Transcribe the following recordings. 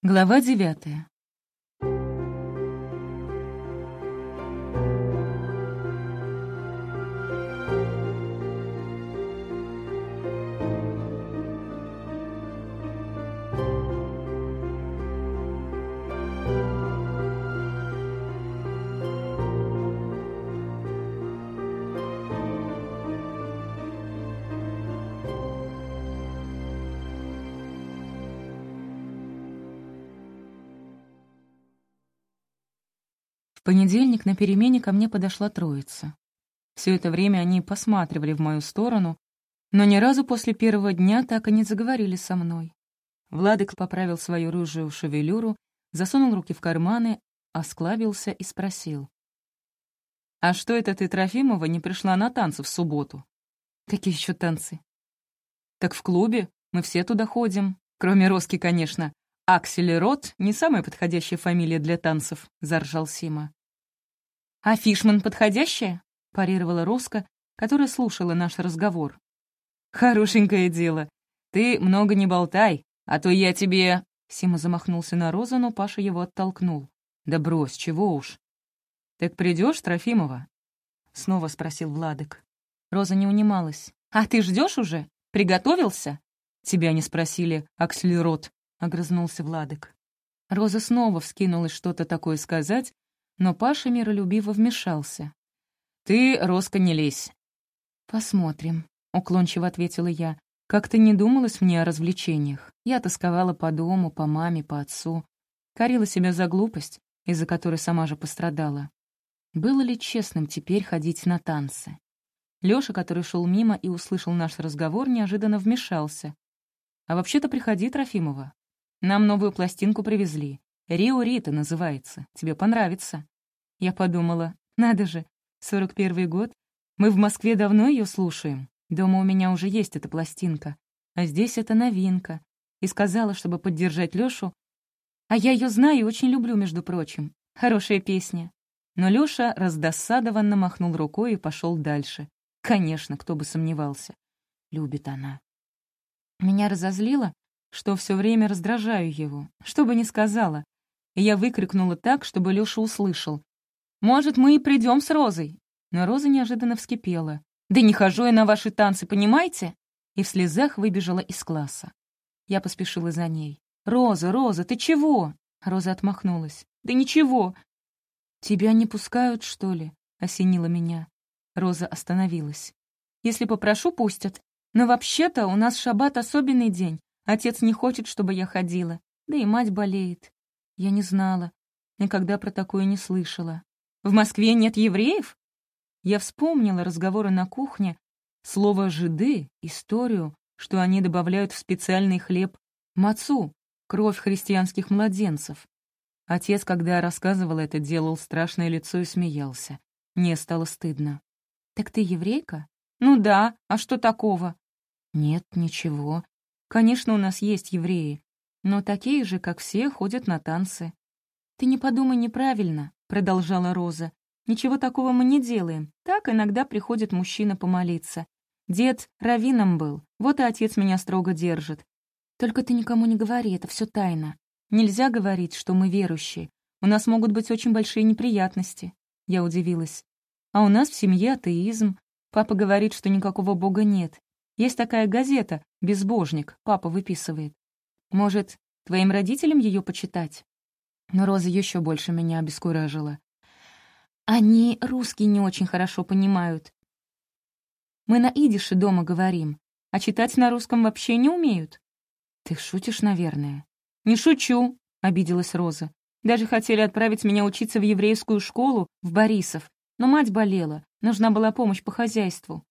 Глава девятая. Понедельник на перемене ко мне подошла троица. Все это время они посматривали в мою сторону, но ни разу после первого дня так и не заговорили со мной. Владык поправил свою рыжую шевелюру, засунул руки в карманы, осклабился и спросил. «А что это ты, Трофимова, не пришла на танцы в субботу?» «Какие еще танцы?» «Так в клубе. Мы все туда ходим. Кроме Роски, конечно. Акселерот — не самая подходящая фамилия для танцев», — заржал Сима. «А Фишман подходящая?» — парировала Роска, которая слушала наш разговор. «Хорошенькое дело. Ты много не болтай, а то я тебе...» Сима замахнулся на Розу, но Паша его оттолкнул. «Да брось, чего уж». «Так придешь, Трофимова?» — снова спросил Владык. Роза не унималась. «А ты ждешь уже? Приготовился?» «Тебя не спросили, Акселерот», — огрызнулся Владык. Роза снова вскинулась что-то такое сказать, но Паша миролюбиво вмешался. «Ты, Роска, не лезь». «Посмотрим», — уклончиво ответила я. «Как-то не думалось мне о развлечениях. Я тосковала по дому, по маме, по отцу. Корила себя за глупость, из-за которой сама же пострадала. Было ли честным теперь ходить на танцы?» Лёша, который шел мимо и услышал наш разговор, неожиданно вмешался. «А вообще-то приходи, Трофимова. Нам новую пластинку привезли. Рио Рита называется. Тебе понравится». Я подумала, надо же, 41 год. Мы в Москве давно ее слушаем. Дома у меня уже есть эта пластинка. А здесь это новинка. И сказала, чтобы поддержать Лёшу. А я ее знаю и очень люблю, между прочим. Хорошая песня. Но Лёша раздосадованно махнул рукой и пошел дальше. Конечно, кто бы сомневался. Любит она. Меня разозлило, что все время раздражаю его, что бы ни сказала. И я выкрикнула так, чтобы Лёша услышал. «Может, мы и придем с Розой?» Но Роза неожиданно вскипела. «Да не хожу я на ваши танцы, понимаете?» И в слезах выбежала из класса. Я поспешила за ней. «Роза, Роза, ты чего?» Роза отмахнулась. «Да ничего». «Тебя не пускают, что ли?» — осенила меня. Роза остановилась. «Если попрошу, пустят. Но вообще-то у нас шаббат особенный день. Отец не хочет, чтобы я ходила. Да и мать болеет. Я не знала. Никогда про такое не слышала. В Москве нет евреев? Я вспомнила разговоры на кухне, слово «жиды», историю, что они добавляют в специальный хлеб мацу, кровь христианских младенцев. Отец, когда рассказывал это, делал страшное лицо и смеялся. Мне стало стыдно. «Так ты еврейка?» «Ну да, а что такого?» «Нет, ничего. Конечно, у нас есть евреи, но такие же, как все, ходят на танцы». «Ты не подумай неправильно», — продолжала Роза. «Ничего такого мы не делаем. Так иногда приходит мужчина помолиться. Дед раввином был, вот и отец меня строго держит. Только ты никому не говори, это все тайна. Нельзя говорить, что мы верующие. У нас могут быть очень большие неприятности». Я удивилась. «А у нас в семье атеизм. Папа говорит, что никакого бога нет. Есть такая газета «Безбожник», папа выписывает. Может, твоим родителям ее почитать?» Но Роза еще больше меня обескуражила. «Они русский не очень хорошо понимают. Мы на идише дома говорим, а читать на русском вообще не умеют». «Ты шутишь, наверное?» «Не шучу», — обиделась Роза. «Даже хотели отправить меня учиться в еврейскую школу в Борисов, но мать болела, нужна была помощь по хозяйству.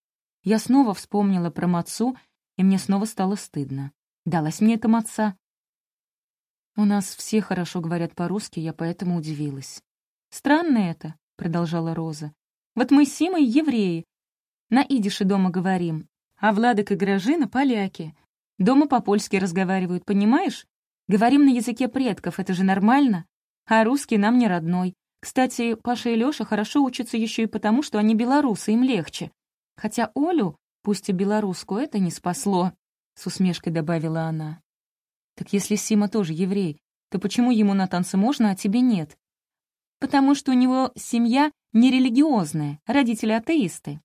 Я снова вспомнила про мацу, и мне снова стало стыдно. Далась мне эта маца. У нас все хорошо говорят по-русски, я поэтому удивилась. «Странно это», — продолжала Роза. «Вот мы с Симой евреи. На идише дома говорим, а Владык и Гражина — поляки. Дома по-польски разговаривают, понимаешь? Говорим на языке предков, это же нормально. А русский нам не родной. Кстати, Паша и Лёша хорошо учатся еще и потому, что они белорусы, им легче. Хотя Олю, пусть и белорусскую, это не спасло», — с усмешкой добавила она. Так если Сима тоже еврей, то почему ему на танцы можно, а тебе нет? Потому что у него семья нерелигиозная, родители атеисты.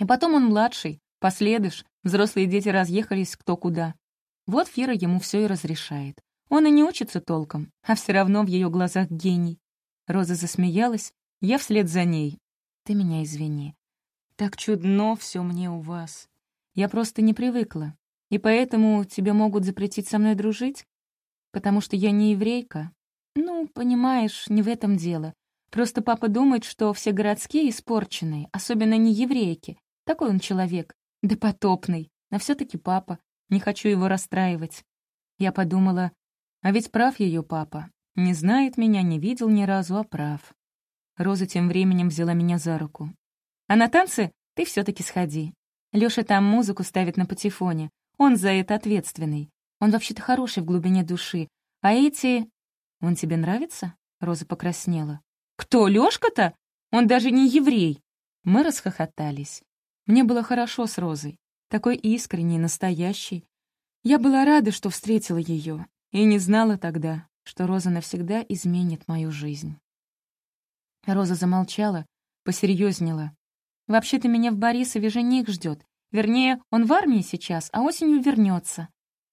И потом он младший, последыш, взрослые дети разъехались кто куда. Вот Фира ему все и разрешает. Он и не учится толком, а все равно в ее глазах гений. Роза засмеялась, я вслед за ней. Ты меня извини. Так чудно все мне у вас. Я просто не привыкла. И поэтому тебе могут запретить со мной дружить? Потому что я не еврейка? Ну, понимаешь, не в этом дело. Просто папа думает, что все городские испорченные, особенно не еврейки. Такой он человек. Да потопный. Но все таки папа. Не хочу его расстраивать. Я подумала, а ведь прав ее папа. Не знает меня, не видел ни разу, а прав. Роза тем временем взяла меня за руку. А на танцы ты все таки сходи. Лёша там музыку ставит на патефоне. Он за это ответственный. Он вообще-то хороший в глубине души. А эти... Он тебе нравится?» Роза покраснела. «Кто, Лёшка-то? Он даже не еврей!» Мы расхохотались. Мне было хорошо с Розой. Такой искренней, настоящей. Я была рада, что встретила ее, и не знала тогда, что Роза навсегда изменит мою жизнь. Роза замолчала, посерьезнела. Вообще-то меня в Борисове жених ждет. Вернее, он в армии сейчас, а осенью вернется.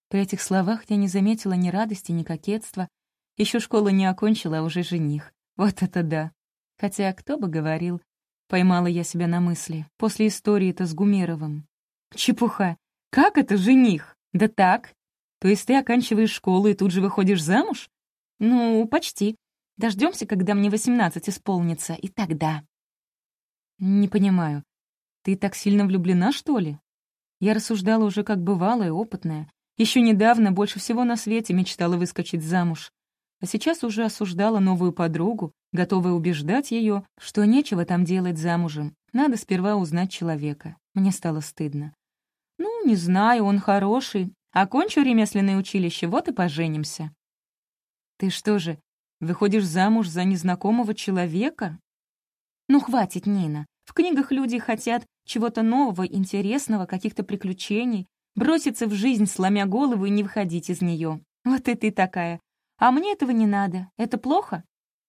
При этих словах я не заметила ни радости, ни кокетства. Еще школу не окончила, а уже жених. Вот это да. Хотя кто бы говорил, поймала я себя на мысли, после истории-то с Гумеровым. Чепуха. Как это жених? Да так. То есть ты оканчиваешь школу и тут же выходишь замуж? Ну, почти. Дождемся, когда мне восемнадцать исполнится, и тогда. «Не понимаю. Ты так сильно влюблена, что ли?» Я рассуждала уже как бывалая, опытная. Еще недавно больше всего на свете мечтала выскочить замуж. А сейчас уже осуждала новую подругу, готовая убеждать ее, что нечего там делать замужем. Надо сперва узнать человека. Мне стало стыдно. «Ну, не знаю, он хороший. Окончу ремесленное училище, вот и поженимся». «Ты что же, выходишь замуж за незнакомого человека?» Ну, хватит, Нина. В книгах люди хотят чего-то нового, интересного, каких-то приключений, броситься в жизнь, сломя голову и не выходить из нее. Вот и ты такая. А мне этого не надо. Это плохо?»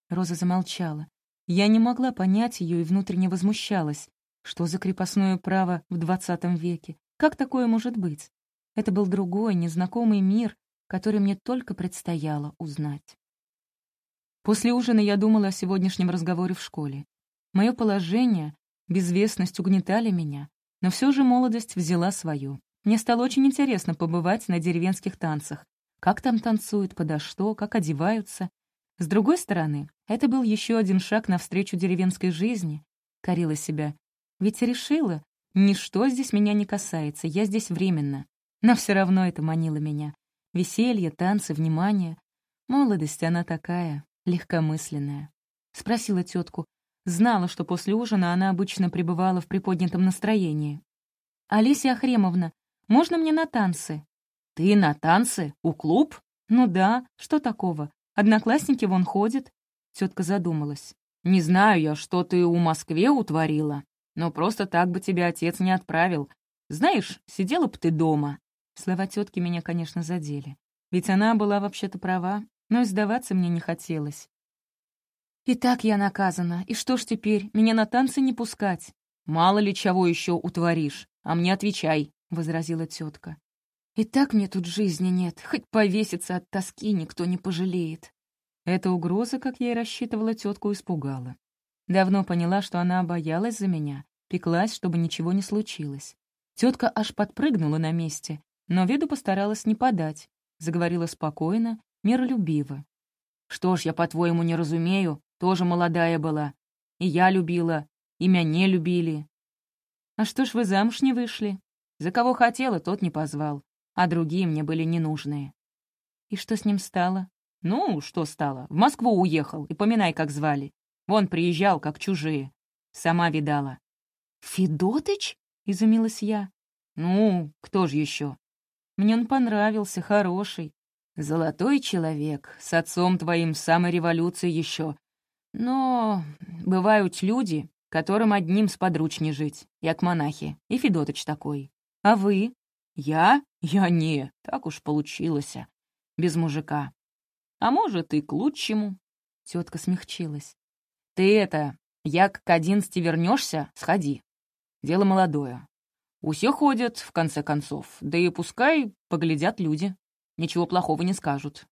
Роза замолчала. Я не могла понять ее и внутренне возмущалась. Что за крепостное право в двадцатом веке? Как такое может быть? Это был другой, незнакомый мир, который мне только предстояло узнать. После ужина я думала о сегодняшнем разговоре в школе. Мое положение, безвестность угнетали меня, но все же молодость взяла свое. Мне стало очень интересно побывать на деревенских танцах. Как там танцуют, подо что, как одеваются. С другой стороны, это был еще один шаг навстречу деревенской жизни. Корила себя. Ведь решила, ничто здесь меня не касается, я здесь временно. Но все равно это манило меня. Веселье, танцы, внимание. Молодость она такая, легкомысленная. Спросила тетку, Знала, что после ужина она обычно пребывала в приподнятом настроении. «Алисия Ахремовна, можно мне на танцы?» «Ты на танцы? У клуб?» «Ну да, что такого? Одноклассники вон ходят». Тетка задумалась. «Не знаю я, что ты у Москве утворила, но просто так бы тебя отец не отправил. Знаешь, сидела бы ты дома». Слова тетки меня, конечно, задели. Ведь она была вообще-то права, но сдаваться мне не хотелось. «И так я наказана. И что ж теперь, меня на танцы не пускать?» «Мало ли чего еще утворишь, а мне отвечай», — возразила тетка. «И так мне тут жизни нет, хоть повеситься от тоски никто не пожалеет». Эта угроза, как я и рассчитывала, тетку испугала. Давно поняла, что она боялась за меня, пеклась, чтобы ничего не случилось. Тетка аж подпрыгнула на месте, но виду постаралась не подать, заговорила спокойно, миролюбиво. «Что ж я, по-твоему, не разумею, тоже молодая была. И я любила, и меня любили. А что ж вы замуж не вышли? За кого хотела, тот не позвал, а другие мне были ненужные. И что с ним стало? Ну, что стало? В Москву уехал, и поминай, как звали. Вон приезжал, как чужие. Сама видала. «Федотыч?» — изумилась я. «Ну, кто же еще? Мне он понравился, хороший. Золотой человек, с отцом твоим самой революции еще. Но бывают люди, которым одним сподручнее жить, як монахи, и Федотыч такой. А вы? Я? Я не, так уж получилось. Без мужика. А может, и к лучшему. Тетка смягчилась. Ты это, як к одиннадцати вернешься, сходи. Дело молодое. Усе ходят, в конце концов, да и пускай поглядят люди. Ничего плохого не скажут.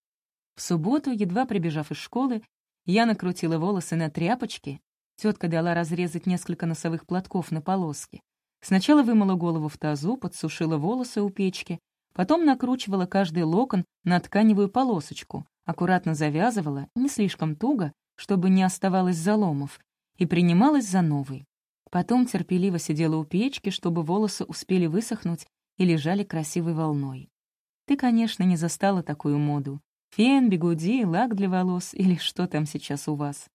В субботу, едва прибежав из школы, я накрутила волосы на тряпочки. Тетка дала разрезать несколько носовых платков на полоски. Сначала вымыла голову в тазу, подсушила волосы у печки, потом накручивала каждый локон на тканевую полосочку, аккуратно завязывала, не слишком туго, чтобы не оставалось заломов, и принималась за новый. Потом терпеливо сидела у печки, чтобы волосы успели высохнуть и лежали красивой волной. Ты, конечно, не застала такую моду. Фен, бигуди, лак для волос или что там сейчас у вас.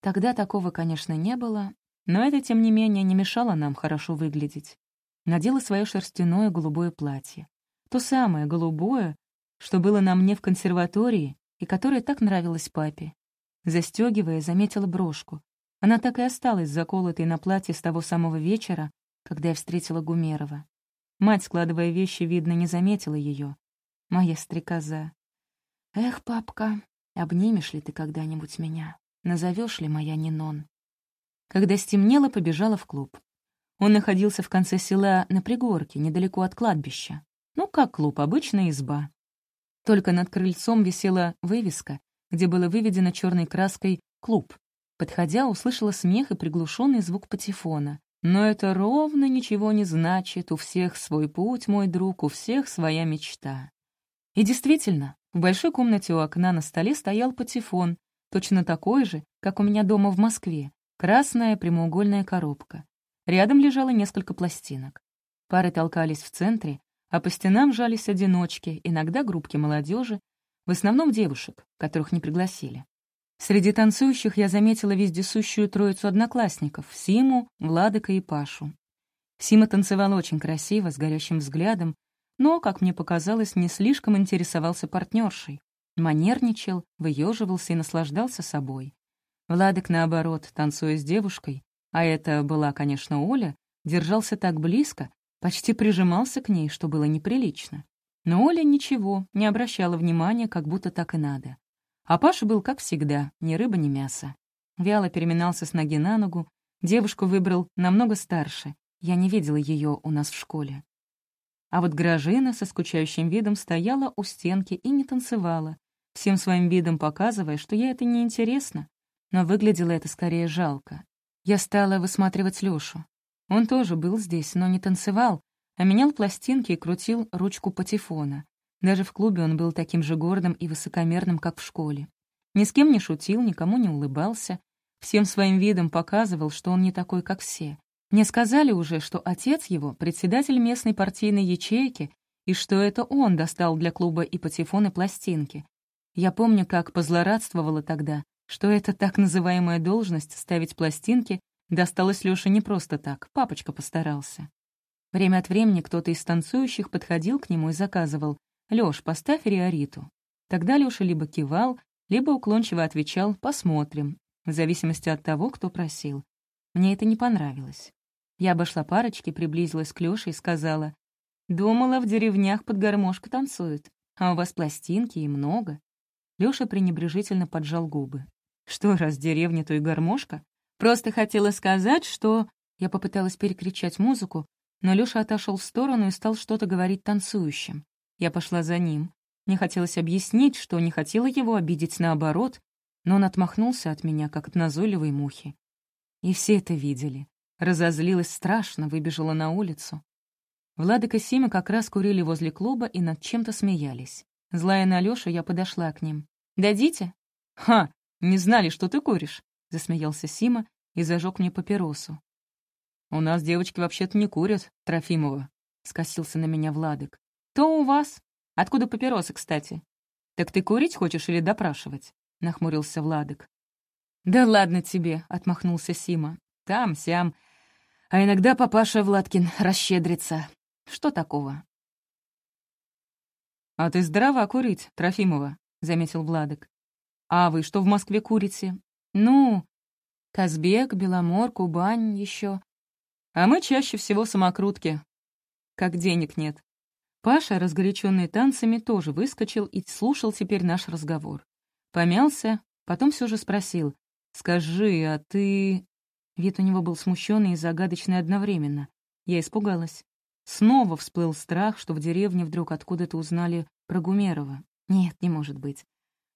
Тогда такого, конечно, не было, но это, тем не менее, не мешало нам хорошо выглядеть. Надела свое шерстяное голубое платье. То самое голубое, что было на мне в консерватории и которое так нравилось папе. Застегивая, заметила брошку. Она так и осталась заколотой на платье с того самого вечера, когда я встретила Гумерова. Мать, складывая вещи, видно, не заметила ее. Моя стрекоза. Эх, папка, обнимешь ли ты когда-нибудь меня? Назовешь ли моя Нинон? Когда стемнело, побежала в клуб. Он находился в конце села на пригорке, недалеко от кладбища. Ну, как клуб, обычная изба. Только над крыльцом висела вывеска, где было выведено черной краской «Клуб». Подходя, услышала смех и приглушенный звук патефона. Но это ровно ничего не значит. У всех свой путь, мой друг, у всех своя мечта. И действительно, в большой комнате у окна на столе стоял патефон, точно такой же, как у меня дома в Москве, Красная прямоугольная коробка. Рядом лежало несколько пластинок. Пары толкались в центре, а по стенам жались одиночки, иногда группки молодежи, в основном девушек, которых не пригласили. Среди танцующих я заметила вездесущую троицу одноклассников — Симу, Владыка и Пашу. Сима танцевал очень красиво, с горящим взглядом, но, как мне показалось, не слишком интересовался партнершей. Манерничал, выеживался и наслаждался собой. Владик, наоборот, танцуя с девушкой, а это была, конечно, Оля, держался так близко, почти прижимался к ней, что было неприлично. Но Оля ничего, не обращала внимания, как будто так и надо. А Паша был, как всегда, ни рыба, ни мясо. Вяло переминался с ноги на ногу, девушку выбрал намного старше, я не видела ее у нас в школе. А вот Гражина со скучающим видом стояла у стенки и не танцевала, всем своим видом показывая, что ей это неинтересно, но выглядело это скорее жалко. Я стала высматривать Лёшу. Он тоже был здесь, но не танцевал, а менял пластинки и крутил ручку патефона. Даже в клубе он был таким же гордым и высокомерным, как в школе. Ни с кем не шутил, никому не улыбался, всем своим видом показывал, что он не такой, как все. Мне сказали уже, что отец его — председатель местной партийной ячейки, и что это он достал для клуба и патефоны пластинки. Я помню, как позлорадствовала тогда, что эта так называемая должность ставить пластинки досталась Лёше не просто так, папочка постарался. Время от времени кто-то из танцующих подходил к нему и заказывал «Лёш, поставь Риориту». Тогда Лёша либо кивал, либо уклончиво отвечал «посмотрим», в зависимости от того, кто просил. Мне это не понравилось. Я обошла парочки, приблизилась к Лёше и сказала «Думала, в деревнях под гармошку танцуют, а у вас пластинки и много». Лёша пренебрежительно поджал губы. Что, раз деревня, то и гармошка? Просто хотела сказать, что... Я попыталась перекричать музыку, но Лёша отошел в сторону и стал что-то говорить танцующим. Я пошла за ним. Мне хотелось объяснить, что не хотела его обидеть наоборот, но он отмахнулся от меня, как от назойливой мухи. И все это видели. Разозлилась страшно, выбежала на улицу. Владыка и Сима как раз курили возле клуба и над чем-то смеялись. Злая на Лёшу, я подошла к ним. «Дадите?» «Ха! «Не знали, что ты куришь», — засмеялся Сима и зажег мне папиросу. «У нас девочки вообще-то не курят, Трофимова», — скосился на меня Владык. «То у вас? Откуда папиросы, кстати?» «Так ты курить хочешь или допрашивать?» — нахмурился Владык. «Да ладно тебе», — отмахнулся Сима. «Там-сям. А иногда папаша Владкин расщедрится. Что такого?» «А ты здорова курить, Трофимова», — заметил Владык. «А вы что в Москве курите?» «Ну, Казбек, Беломор, Кубань еще. А мы чаще всего самокрутки. Как денег нет». Паша, разгоряченный танцами, тоже выскочил и слушал теперь наш разговор. Помялся, потом все же спросил. «Скажи, а ты...» Вид у него был смущенный и загадочный одновременно. Я испугалась. Снова всплыл страх, что в деревне вдруг откуда-то узнали про Гумерова. Нет, не может быть.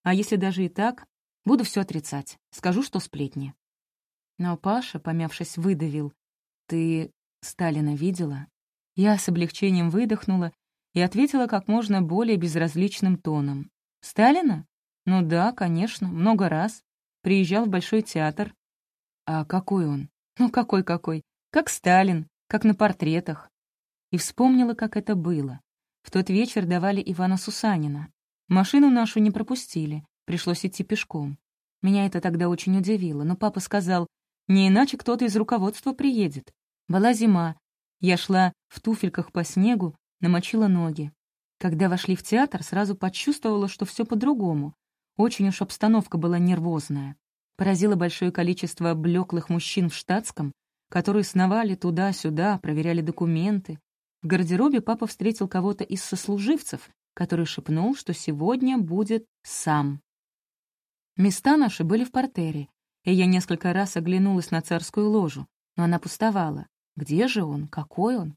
А если даже и так, буду все отрицать. Скажу, что сплетни. Но Паша, помявшись, выдавил. «Ты Сталина видела?» Я с облегчением выдохнула и ответила как можно более безразличным тоном. «Сталина? Ну да, конечно, много раз. Приезжал в Большой театр. А какой он? Ну какой-какой? Как Сталин, как на портретах. И вспомнила, как это было. В тот вечер давали Ивана Сусанина. Машину нашу не пропустили, пришлось идти пешком. Меня это тогда очень удивило, но папа сказал, не иначе кто-то из руководства приедет. Была зима. Я шла в туфельках по снегу, намочила ноги. Когда вошли в театр, сразу почувствовала, что все по-другому. Очень уж обстановка была нервозная. Поразило большое количество блеклых мужчин в штатском, которые сновали туда-сюда, проверяли документы. В гардеробе папа встретил кого-то из сослуживцев, который шепнул, что сегодня будет сам. Места наши были в портере, и я несколько раз оглянулась на царскую ложу, но она пустовала. Где же он? Какой он?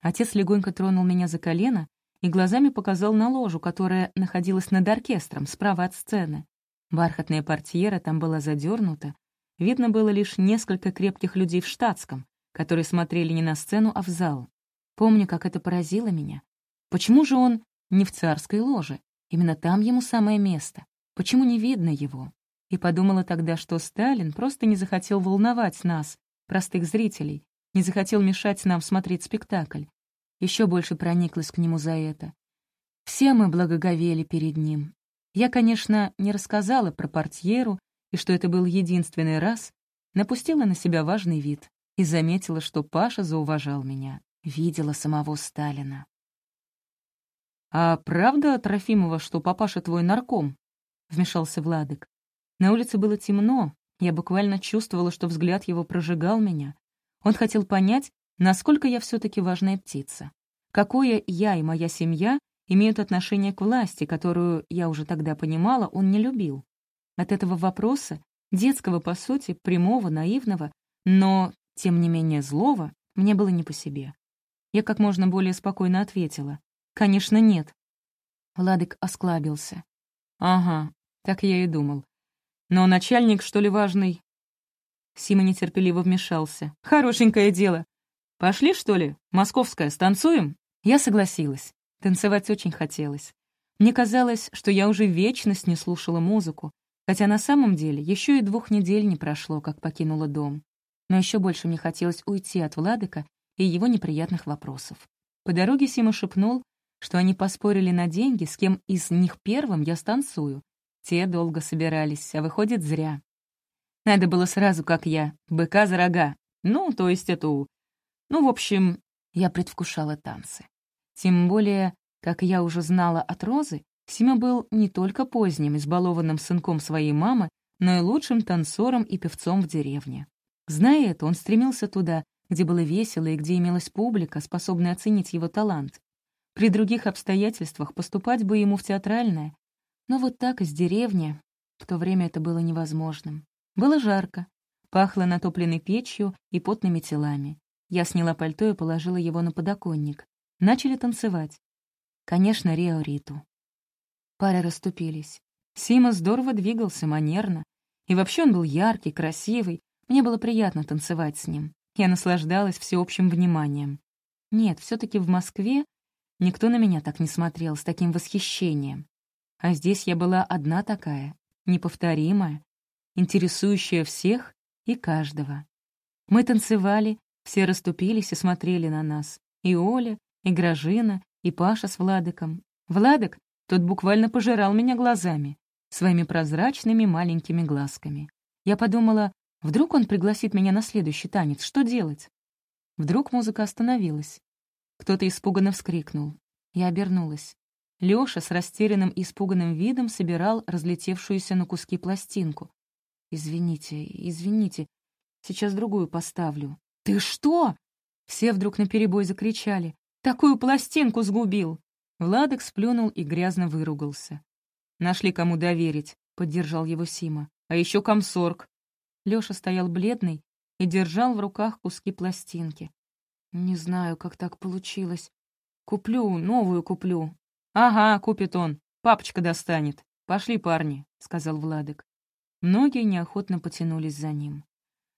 Отец легонько тронул меня за колено и глазами показал на ложу, которая находилась над оркестром, справа от сцены. Бархатная портьера там была задернута. Видно было лишь несколько крепких людей в штатском, которые смотрели не на сцену, а в зал. Помню, как это поразило меня. Почему же он не в царской ложе? Именно там ему самое место. Почему не видно его? И подумала тогда, что Сталин просто не захотел волновать нас, простых зрителей, не захотел мешать нам смотреть спектакль. Еще больше прониклась к нему за это. Все мы благоговели перед ним. Я, конечно, не рассказала про портьеру и что это был единственный раз, напустила на себя важный вид и заметила, что Паша зауважал меня, видела самого Сталина. «А правда, Трофимова, что папаша твой нарком?» — вмешался Владык. На улице было темно, я буквально чувствовала, что взгляд его прожигал меня, он хотел понять, насколько я все-таки важная птица. Какое я и моя семья имеют отношение к власти, которую, я уже тогда понимала, он не любил. От этого вопроса, детского по сути, прямого, наивного, но, тем не менее, злого, мне было не по себе. Я как можно более спокойно ответила. «Конечно, нет». Владык осклабился. «Ага, так я и думал. Но начальник, что ли, важный, Сима нетерпеливо вмешался. «Хорошенькое дело. Пошли, что ли? Московская, станцуем?» Я согласилась. Танцевать очень хотелось. Мне казалось, что я уже вечность не слушала музыку, хотя на самом деле еще и двух недель не прошло, как покинула дом. Но еще больше мне хотелось уйти от Владыка и его неприятных вопросов. По дороге Сима шепнул, что они поспорили на деньги, с кем из них первым я станцую. Те долго собирались, а выходит, зря. Надо было сразу, как я, быка за рога. Ну, то есть эту... Ну, в общем, я предвкушала танцы. Тем более, как я уже знала от Розы, Сима был не только поздним, избалованным сынком своей мамы, но и лучшим танцором и певцом в деревне. Зная это, он стремился туда, где было весело и где имелась публика, способная оценить его талант. При других обстоятельствах поступать бы ему в театральное, но вот так из деревни в то время это было невозможным. Было жарко, пахло натопленной печью и потными телами. Я сняла пальто и положила его на подоконник. Начали танцевать. Конечно, Рио Риту. Пары расступились. Сима здорово двигался, манерно. И вообще он был яркий, красивый. Мне было приятно танцевать с ним. Я наслаждалась всеобщим вниманием. Нет, все таки в Москве никто на меня так не смотрел, с таким восхищением. А здесь я была одна такая, неповторимая, интересующая всех и каждого. Мы танцевали, все расступились и смотрели на нас. И Оля, и Гражина, и Паша с Владыком. Владык, тот буквально пожирал меня глазами, своими прозрачными маленькими глазками. Я подумала, вдруг он пригласит меня на следующий танец, что делать? Вдруг музыка остановилась. Кто-то испуганно вскрикнул. Я обернулась. Лёша с растерянным и испуганным видом собирал разлетевшуюся на куски пластинку. «Извините, извините, сейчас другую поставлю». «Ты что?» Все вдруг наперебой закричали. «Такую пластинку сгубил!» Владок сплюнул и грязно выругался. Нашли кому доверить. поддержал его Сима. «А еще комсорг». Лёша стоял бледный и держал в руках куски пластинки. «Не знаю, как так получилось. Куплю, новую куплю». «Ага, купит он. Папочка достанет. Пошли, парни», — сказал Владык. Многие неохотно потянулись за ним.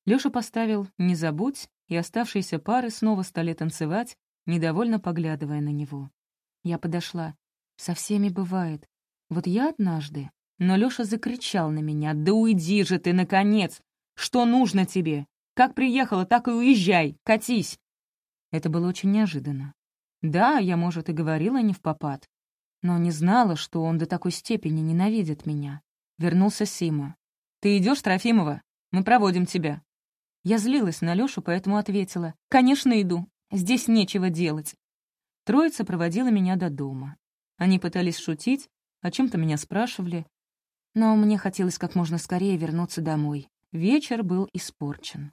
Лёша поставил «Не забудь», и оставшиеся пары снова стали танцевать, недовольно поглядывая на него. Я подошла. Со всеми бывает. Вот я однажды. Но Лёша закричал на меня. «Да уйди же ты, наконец! Что нужно тебе? Как приехала, так и уезжай! Катись!» Это было очень неожиданно. Да, я, может, и говорила не в попад, но не знала, что он до такой степени ненавидит меня. Вернулся Сима. «Ты идешь, Трофимова? Мы проводим тебя». Я злилась на Лёшу, поэтому ответила. «Конечно, иду. Здесь нечего делать». Троица проводила меня до дома. Они пытались шутить, о чем то меня спрашивали, но мне хотелось как можно скорее вернуться домой. Вечер был испорчен.